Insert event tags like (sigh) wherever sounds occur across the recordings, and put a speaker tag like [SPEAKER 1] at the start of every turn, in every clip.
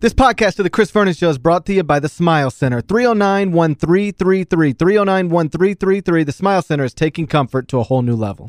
[SPEAKER 1] This podcast of the Chris Vernon Show is brought to you by the Smile Center. 309-1333. 309-1333. The Smile Center is taking comfort to a whole new level.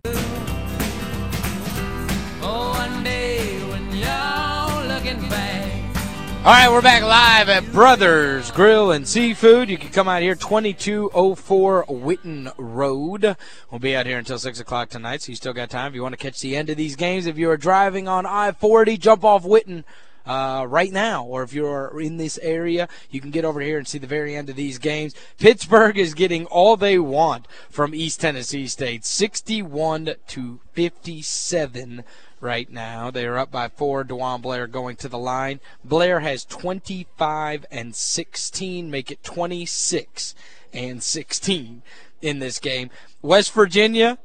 [SPEAKER 2] All right, we're back live at Brothers Grill and Seafood. You can come out here, 2204 Whitten Road. We'll be out here until 6 o'clock tonight, so you still got time. If you want to catch the end of these games, if you are driving on I-40, jump off Whitten uh, right now, or if you're in this area, you can get over here and see the very end of these games. Pittsburgh is getting all they want from East Tennessee State, 61 to 57 right now. They are up by four. DeJuan Blair going to the line. Blair has 25 and 16, make it 26 and 16 in this game. West Virginia,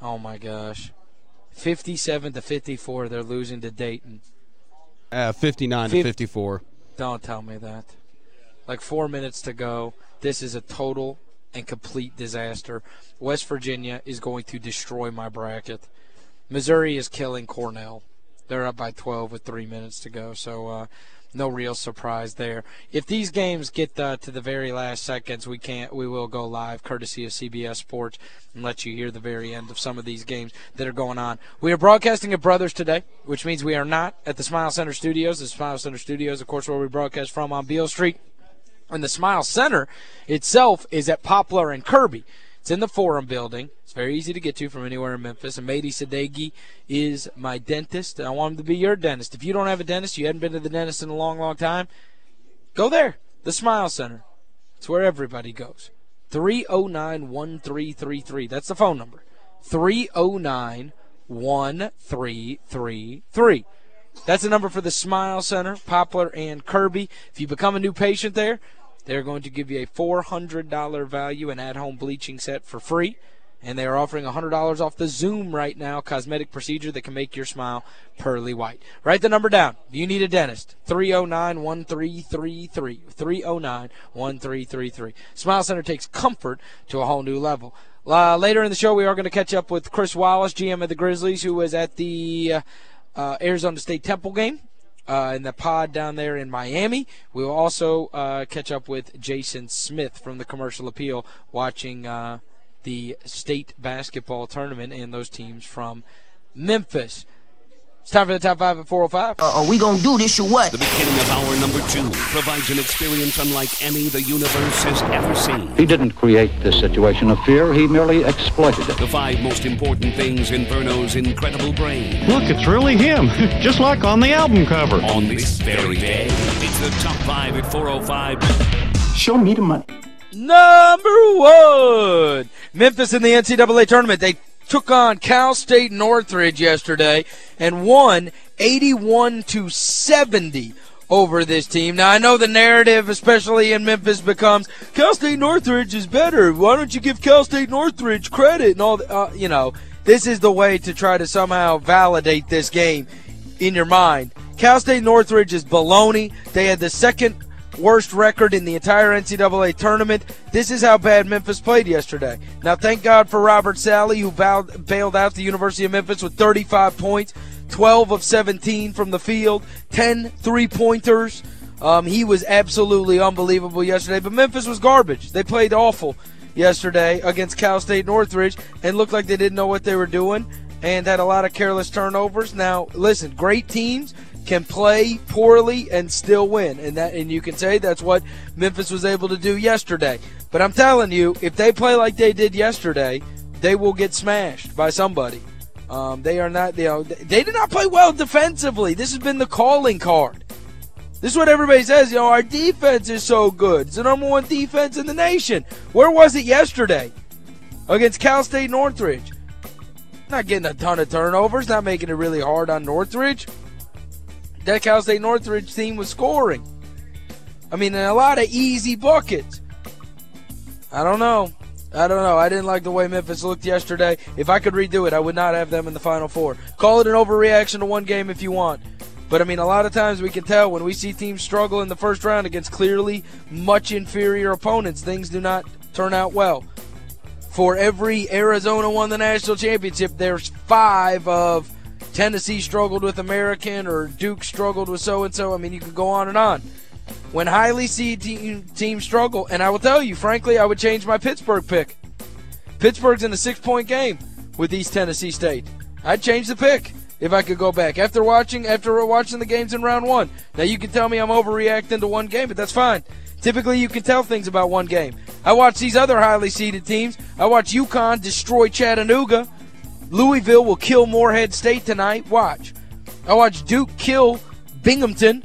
[SPEAKER 2] oh my gosh, 57 to 54. They're losing to Dayton.
[SPEAKER 3] Uh, 59 to 54.
[SPEAKER 2] Don't tell me that. Like four minutes to go. This is a total and complete disaster. West Virginia is going to destroy my bracket. Missouri is killing Cornell. They're up by 12 with three minutes to go, so uh, no real surprise there. If these games get uh, to the very last seconds, we can't. We will go live, courtesy of CBS Sports, and let you hear the very end of some of these games that are going on. We are broadcasting at Brothers today, which means we are not at the Smile Center Studios. The Smile Center Studios, of course, where we broadcast from on Beale Street. And the Smile Center itself is at Poplar and Kirby. It's in the Forum building. It's very easy to get to from anywhere in Memphis. And Mady Sadeghi is my dentist, and I want him to be your dentist. If you don't have a dentist, you hadn't been to the dentist in a long, long time, go there. The Smile Center. It's where everybody goes. 309-1333. That's the phone number. 309-1333. That's the number for the Smile Center, Poplar and Kirby. If you become a new patient there, they're going to give you a $400 value an at-home bleaching set for free. And they are offering $100 off the Zoom right now, cosmetic procedure that can make your smile pearly white. Write the number down. You need a dentist, 309-1333. 309-1333. Smile Center takes comfort to a whole new level. Uh, later in the show, we are going to catch up with Chris Wallace, GM of the Grizzlies, who was at the uh, uh, Arizona State Temple game uh, in the pod down there in Miami. We will also uh, catch up with Jason Smith from the Commercial Appeal watching uh, the state basketball tournament and those teams from Memphis. It's time for the top five at 405.
[SPEAKER 4] Uh, are we going to do this or what?
[SPEAKER 5] The beginning of hour number two provides an experience unlike any the universe has ever seen.
[SPEAKER 6] He didn't create this situation of fear, he merely exploited it.
[SPEAKER 5] The five most important things in Verno's incredible brain.
[SPEAKER 7] Look, it's really him, (laughs) just like on the album cover.
[SPEAKER 5] On this very day, it's the top five at 405.
[SPEAKER 4] Show me the money.
[SPEAKER 2] Number one, Memphis in the NCAA tournament. They took on Cal State Northridge yesterday and won 81 to 70 over this team. Now, I know the narrative, especially in Memphis, becomes Cal State Northridge is better. Why don't you give Cal State Northridge credit and all, the, uh, you know, this is the way to try to somehow validate this game in your mind. Cal State Northridge is baloney. They had the second worst record in the entire NCAA tournament. This is how bad Memphis played yesterday. Now, thank God for Roburt Sallie, who bailed out the University of Memphis with 35 points, 12 of 17 from the field, 10 three-pointers. Um, he was absolutely unbelievable yesterday, but Memphis was garbage. They played awful yesterday against Cal State Northridge and looked like they didn't know what they were doing and had a lot of careless turnovers. Now, listen, great teams can play poorly and still win. And that and you can say that's what Memphis was able to do yesterday. But I'm telling you, if they play like they did yesterday, they will get smashed by somebody. Um, they are not, you know, they did not play well defensively. This has been the calling card. This is what everybody says, you know, our defense is so good. It's the number one defense in the nation. Where was it yesterday? Against Cal State Northridge. Not getting a ton of turnovers, not making it really hard on Northridge that Cal State Northridge team was scoring. I mean, a lot of easy buckets. I don't know. I don't know. I didn't like the way Memphis looked yesterday. If I could redo it, I would not have them in the Final Four. Call it an overreaction to one game if you want. But, I mean, a lot of times we can tell when we see teams struggle in the first round against clearly much inferior opponents, things do not turn out well. For every Arizona won the national championship, there's five of Tennessee struggled with American or Duke struggled with so-and-so. I mean, you could go on and on. When highly seed team, teams struggle, and I will tell you, frankly, I would change my Pittsburgh pick. Pittsburgh's in a six-point game with East Tennessee State. I'd change the pick if I could go back after watching after watching the games in round one. Now you can tell me I'm overreacting to one game, but that's fine. Typically, you can tell things about one game. I watch these other highly seeded teams. I watch UConn destroy Chattanooga. Louisville will kill Morehead State tonight. Watch. I watched Duke kill Binghamton.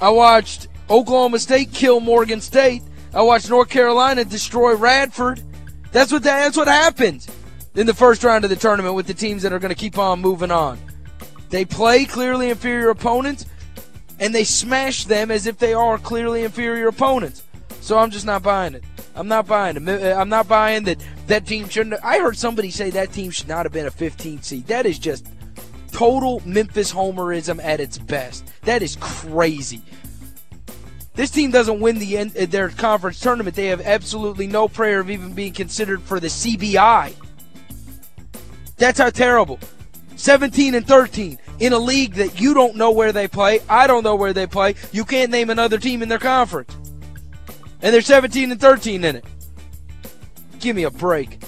[SPEAKER 2] I watched Oklahoma State kill Morgan State. I watched North Carolina destroy Radford. That's what that, that's what happens in the first round of the tournament with the teams that are going to keep on moving on. They play clearly inferior opponents, and they smash them as if they are clearly inferior opponents. So I'm just not buying it. I'm not buying. Uh, I'm not buying that that team shouldn't I heard somebody say that team should not have been a 15 seed. That is just total Memphis homerism at its best. That is crazy. This team doesn't win the end, uh, their conference tournament. They have absolutely no prayer of even being considered for the CBI. That's how terrible. 17 and 13 in a league that you don't know where they play. I don't know where they play. You can't name another team in their conference. And they're 17 and 13 in it. Give me a break.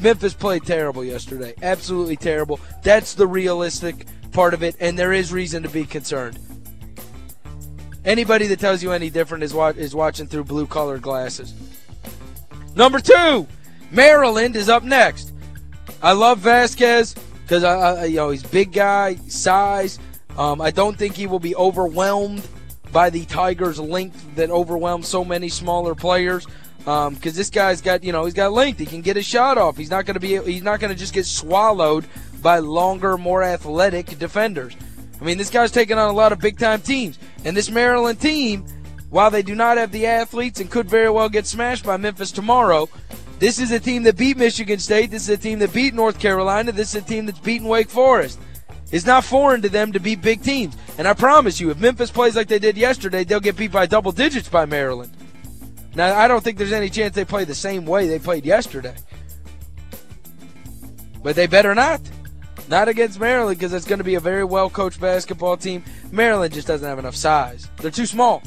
[SPEAKER 2] Memphis played terrible yesterday. Absolutely terrible. That's the realistic part of it, and there is reason to be concerned. Anybody that tells you any different is, is watching through blue-colored glasses. Number two, Maryland is up next. I love Vasquez because I, I, you know he's big guy, size. Um, I don't think he will be overwhelmed by the Tigers' length that overwhelms so many smaller players. Because um, this guy's got you know he's got length, he can get a shot off. He's not going to be he's not going to just get swallowed by longer, more athletic defenders. I mean, this guy's taking on a lot of big time teams, and this Maryland team, while they do not have the athletes and could very well get smashed by Memphis tomorrow, this is a team that beat Michigan State. This is a team that beat North Carolina. This is a team that's beaten Wake Forest. It's not foreign to them to beat big teams. And I promise you, if Memphis plays like they did yesterday, they'll get beat by double digits by Maryland. Now, I don't think there's any chance they play the same way they played yesterday. But they better not. Not against Maryland because it's going to be a very well-coached basketball team. Maryland just doesn't have enough size. They're too small.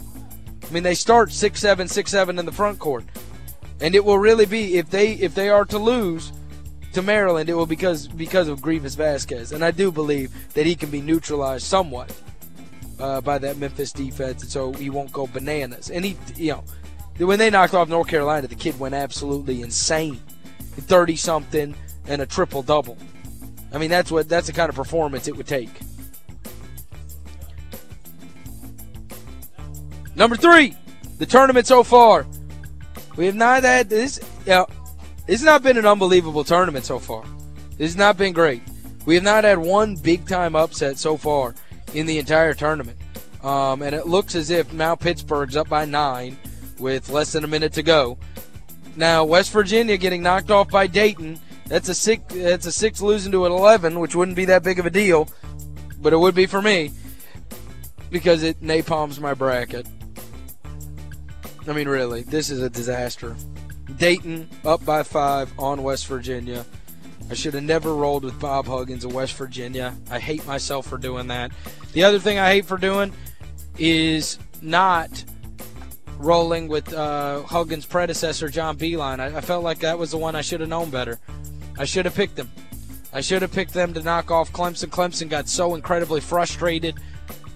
[SPEAKER 2] I mean, they start six seven, six seven in the front court. And it will really be if they if they are to lose to Maryland, it will because because of Greivis Vasquez. And I do believe that he can be neutralized somewhat uh, by that Memphis defense, and so he won't go bananas. And he, you know, when they knocked off North Carolina, the kid went absolutely insane, thirty something and a triple double. I mean, that's what that's the kind of performance it would take. Number three, the tournament so far. We have not had this. You know, it's not been an unbelievable tournament so far. It's not been great. We have not had one big-time upset so far in the entire tournament. Um, and it looks as if now Pittsburgh's up by nine with less than a minute to go. Now, West Virginia getting knocked off by Dayton. That's a six, that's a six losing to an 11, which wouldn't be that big of a deal, but it would be for me because it napalms my bracket. I mean, really, this is a disaster. Dayton up by five on West Virginia. I should have never rolled with Bob Huggins of West Virginia. I hate myself for doing that. The other thing I hate for doing is not rolling with uh, Huggins' predecessor, John Beilein. I, I felt like that was the one I should have known better. I should have picked them. I should have picked them to knock off Clemson. Clemson got so incredibly frustrated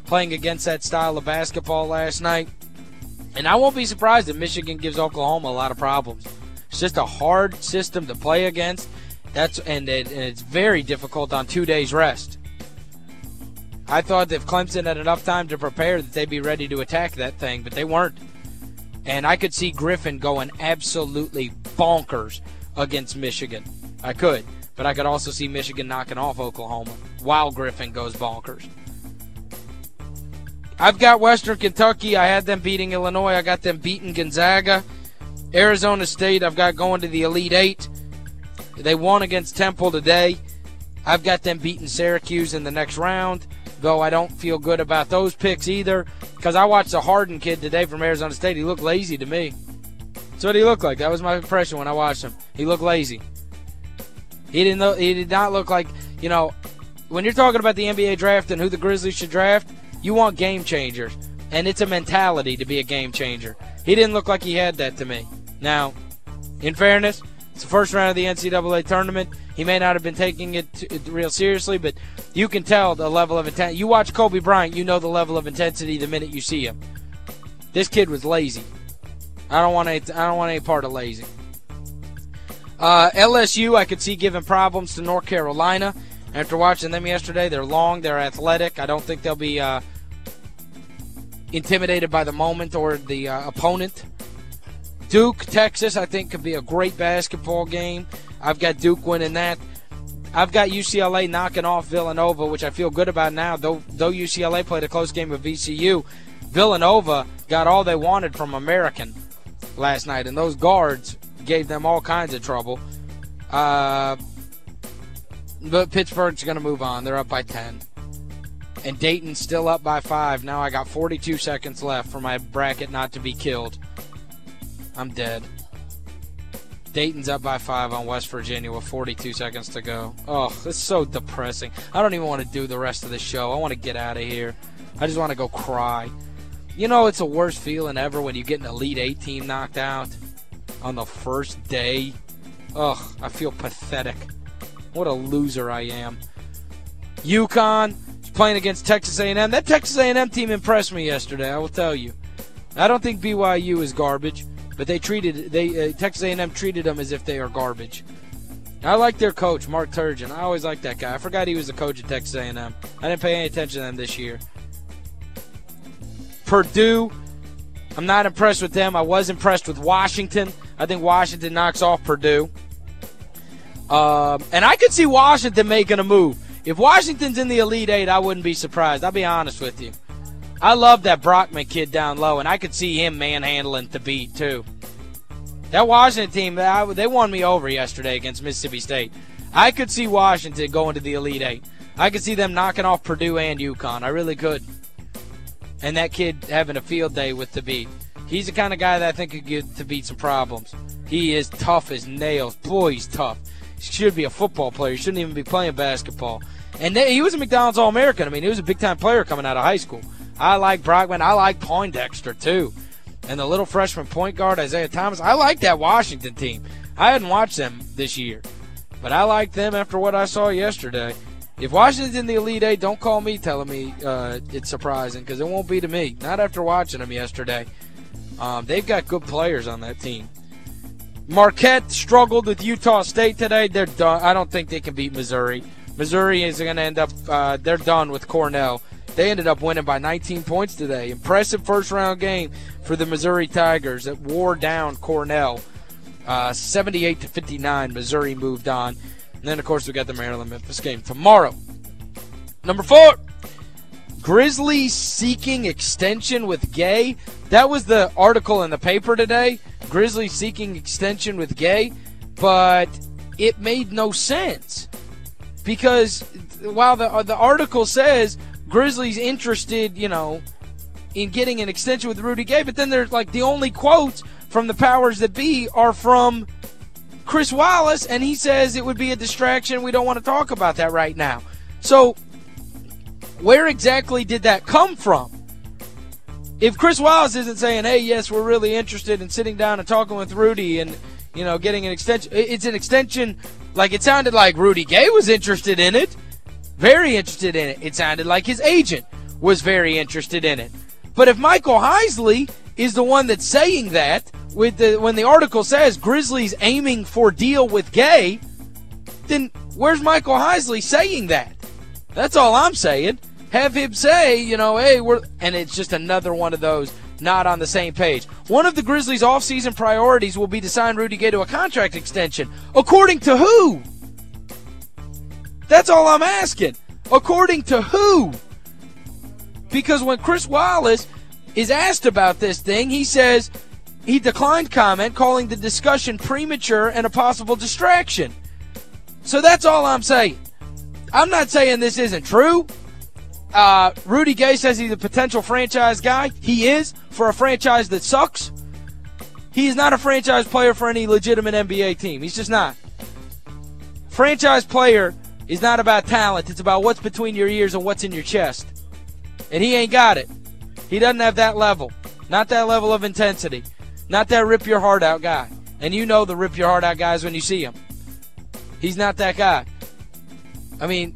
[SPEAKER 2] playing against that style of basketball last night. And I won't be surprised if Michigan gives Oklahoma a lot of problems. It's just a hard system to play against. That's and, it, and it's very difficult on two days rest. I thought if Clemson had enough time to prepare that they'd be ready to attack that thing, but they weren't. And I could see Griffin going absolutely bonkers against Michigan. I could. But I could also see Michigan knocking off Oklahoma while Griffin goes bonkers. I've got Western Kentucky. I had them beating Illinois. I got them beating Gonzaga. Arizona State, I've got going to the Elite Eight. They won against Temple today. I've got them beating Syracuse in the next round, though I don't feel good about those picks either because I watched the Harden kid today from Arizona State. He looked lazy to me. That's what he looked like. That was my impression when I watched him. He looked lazy. He didn't. Look, he did not look like you know when you're talking about the NBA draft and who the Grizzlies should draft, you want game changers. And it's a mentality to be a game changer. He didn't look like he had that to me. Now, in fairness, it's the first round of the NCAA tournament. He may not have been taking it real seriously, but you can tell the level of intent. You watch Kobe Bryant, you know the level of intensity the minute you see him. This kid was lazy. I don't want any, I don't want any part of lazy. Uh, LSU, I could see giving problems to North Carolina. After watching them yesterday, they're long, they're athletic. I don't think they'll be uh, intimidated by the moment or the uh, opponent. Duke, Texas, I think could be a great basketball game. I've got Duke winning that. I've got UCLA knocking off Villanova, which I feel good about now. Though though UCLA played a close game with VCU, Villanova got all they wanted from American last night, and those guards gave them all kinds of trouble. Uh, but Pittsburgh's going to move on. They're up by 10. And Dayton's still up by 5. Now I got 42 seconds left for my bracket not to be killed. I'm dead. Dayton's up by 5 on West Virginia with 42 seconds to go. Oh, it's so depressing. I don't even want to do the rest of the show. I want to get out of here. I just want to go cry. You know, it's the worst feeling ever when you get an Elite 8 team knocked out on the first day. Ugh, I feel pathetic. What a loser I am. UConn playing against Texas A&M. That Texas A&M team impressed me yesterday, I will tell you. I don't think BYU is garbage, but they treated they uh, Texas A&M treated them as if they are garbage. I like their coach, Mark Turgeon. I always liked that guy. I forgot he was the coach at Texas A&M. I didn't pay any attention to them this year. Purdue, I'm not impressed with them. I was impressed with Washington. I think Washington knocks off Purdue. Um, and I could see Washington making a move. If Washington's in the Elite Eight, I wouldn't be surprised. I'll be honest with you. I love that Brockman kid down low, and I could see him manhandling Thabeet, too. That Washington team, they won me over yesterday against Mississippi State. I could see Washington going to the Elite Eight. I could see them knocking off Purdue and UConn. I really could. And that kid having a field day with Thabeet. He's the kind of guy that I think could get Thabeet some problems. He is tough as nails. Boy, he's tough. Should be a football player. He shouldn't even be playing basketball. And he was a McDonald's All-American. I mean, he was a big-time player coming out of high school. I like Brockman. I like Pondexter, too. And the little freshman point guard, Isaiah Thomas. I like that Washington team. I hadn't watched them this year. But I like them after what I saw yesterday. If Washington's in the Elite Eight, don't call me telling me uh, it's surprising because it won't be to me. Not after watching them yesterday. Um, they've got good players on that team. Marquette struggled with Utah State today. They're done. I don't think they can beat Missouri. Missouri is going to end up, uh, they're done with Cornell. They ended up winning by 19 points today. Impressive first round game for the Missouri Tigers that wore down Cornell. Uh, 78 to 59, Missouri moved on. And then, of course, we got the Maryland Memphis game tomorrow. Number four, Grizzlies seeking extension with Gay. That was the article in the paper today. Grizzlies seeking extension with Gay, but it made no sense because while the uh, the article says Grizzlies interested, you know, in getting an extension with Rudy Gay, but then there's like the only quotes from the powers that be are from Chris Wallace, and he says it would be a distraction. We don't want to talk about that right now. So where exactly did that come from? If Chris Wallace isn't saying, hey, yes, we're really interested in sitting down and talking with Rudy and, you know, getting an extension, it's an extension, like it sounded like Rudy Gay was interested in it, very interested in it. It sounded like his agent was very interested in it. But if Michael Heisley is the one that's saying that, with the when the article says Grizzlies aiming for deal with Gay, then where's Michael Heisley saying that? That's all I'm saying. Have him say, you know, hey, we're and it's just another one of those not on the same page. One of the Grizzlies' offseason priorities will be to sign Rudy Gay to a contract extension. According to who? That's all I'm asking. According to who? Because when Chris Wallace is asked about this thing, he says he declined comment, calling the discussion premature and a possible distraction. So that's all I'm saying. I'm not saying this isn't true. Uh, Rudy Gay says he's a potential franchise guy. He is for a franchise that sucks. He is not a franchise player for any legitimate NBA team. He's just not. Franchise player is not about talent. It's about what's between your ears and what's in your chest. And he ain't got it. He doesn't have that level. Not that level of intensity. Not that rip your heart out guy. And you know the rip your heart out guys when you see him. He's not that guy. I mean,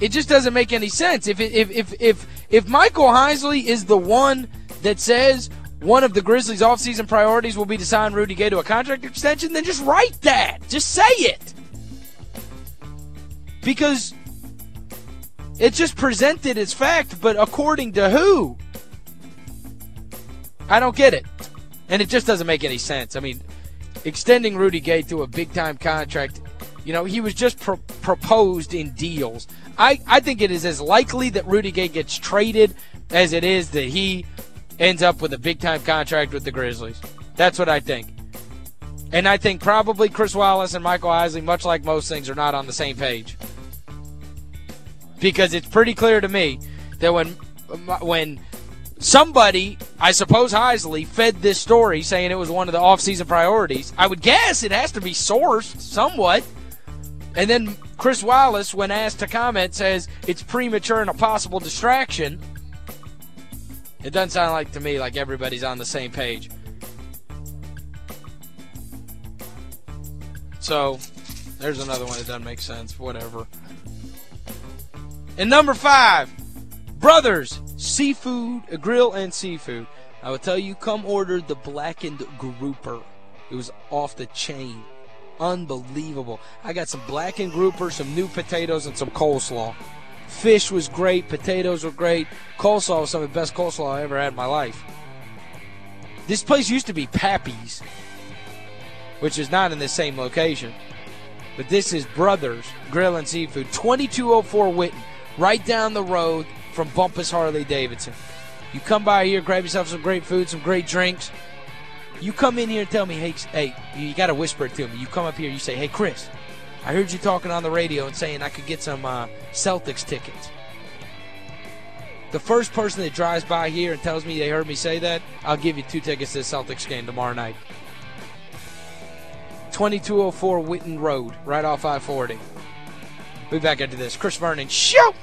[SPEAKER 2] it just doesn't make any sense. If if if if if Michael Heisley is the one that says one of the Grizzlies' offseason priorities will be to sign Rudy Gay to a contract extension, then just write that. Just say it. Because it's just presented as fact, but according to who? I don't get it. And it just doesn't make any sense. I mean, extending Rudy Gay to a big-time contract, you know, he was just pro proposed in deals. I, I think it is as likely that Rudy Gay gets traded as it is that he ends up with a big-time contract with the Grizzlies. That's what I think. And I think probably Chris Wallace and Michael Heisley, much like most things, are not on the same page. Because it's pretty clear to me that when when somebody, I suppose Heisley, fed this story saying it was one of the offseason priorities, I would guess it has to be sourced somewhat. And then Chris Wallace, when asked to comment, says it's premature and a possible distraction. It doesn't sound like to me like everybody's on the same page. So, there's another one that doesn't make sense. Whatever. And number five, Brothers Seafood, uh, grill and seafood. I will tell you, come order the blackened grouper. It was off the chain. Unbelievable. I got some blackened grouper, some new potatoes, and some coleslaw. Fish was great. Potatoes were great. Coleslaw was some of the best coleslaw I ever had in my life. This place used to be Pappy's, which is not in the same location. But this is Brothers Grill and Seafood, 2204 Whitten, right down the road from Bumpus Harley Davidson. You come by here, grab yourself some great food, some great drinks. You come in here and tell me, hey, hey, you got to whisper it to me. You come up here, you say, hey, Chris, I heard you talking on the radio and saying I could get some uh, Celtics tickets. The first person that drives by here and tells me they heard me say that, I'll give you two tickets to the Celtics game tomorrow night. 2204 Whitten Road, right off I-40. We'll be back into this. Chris Vernon, show!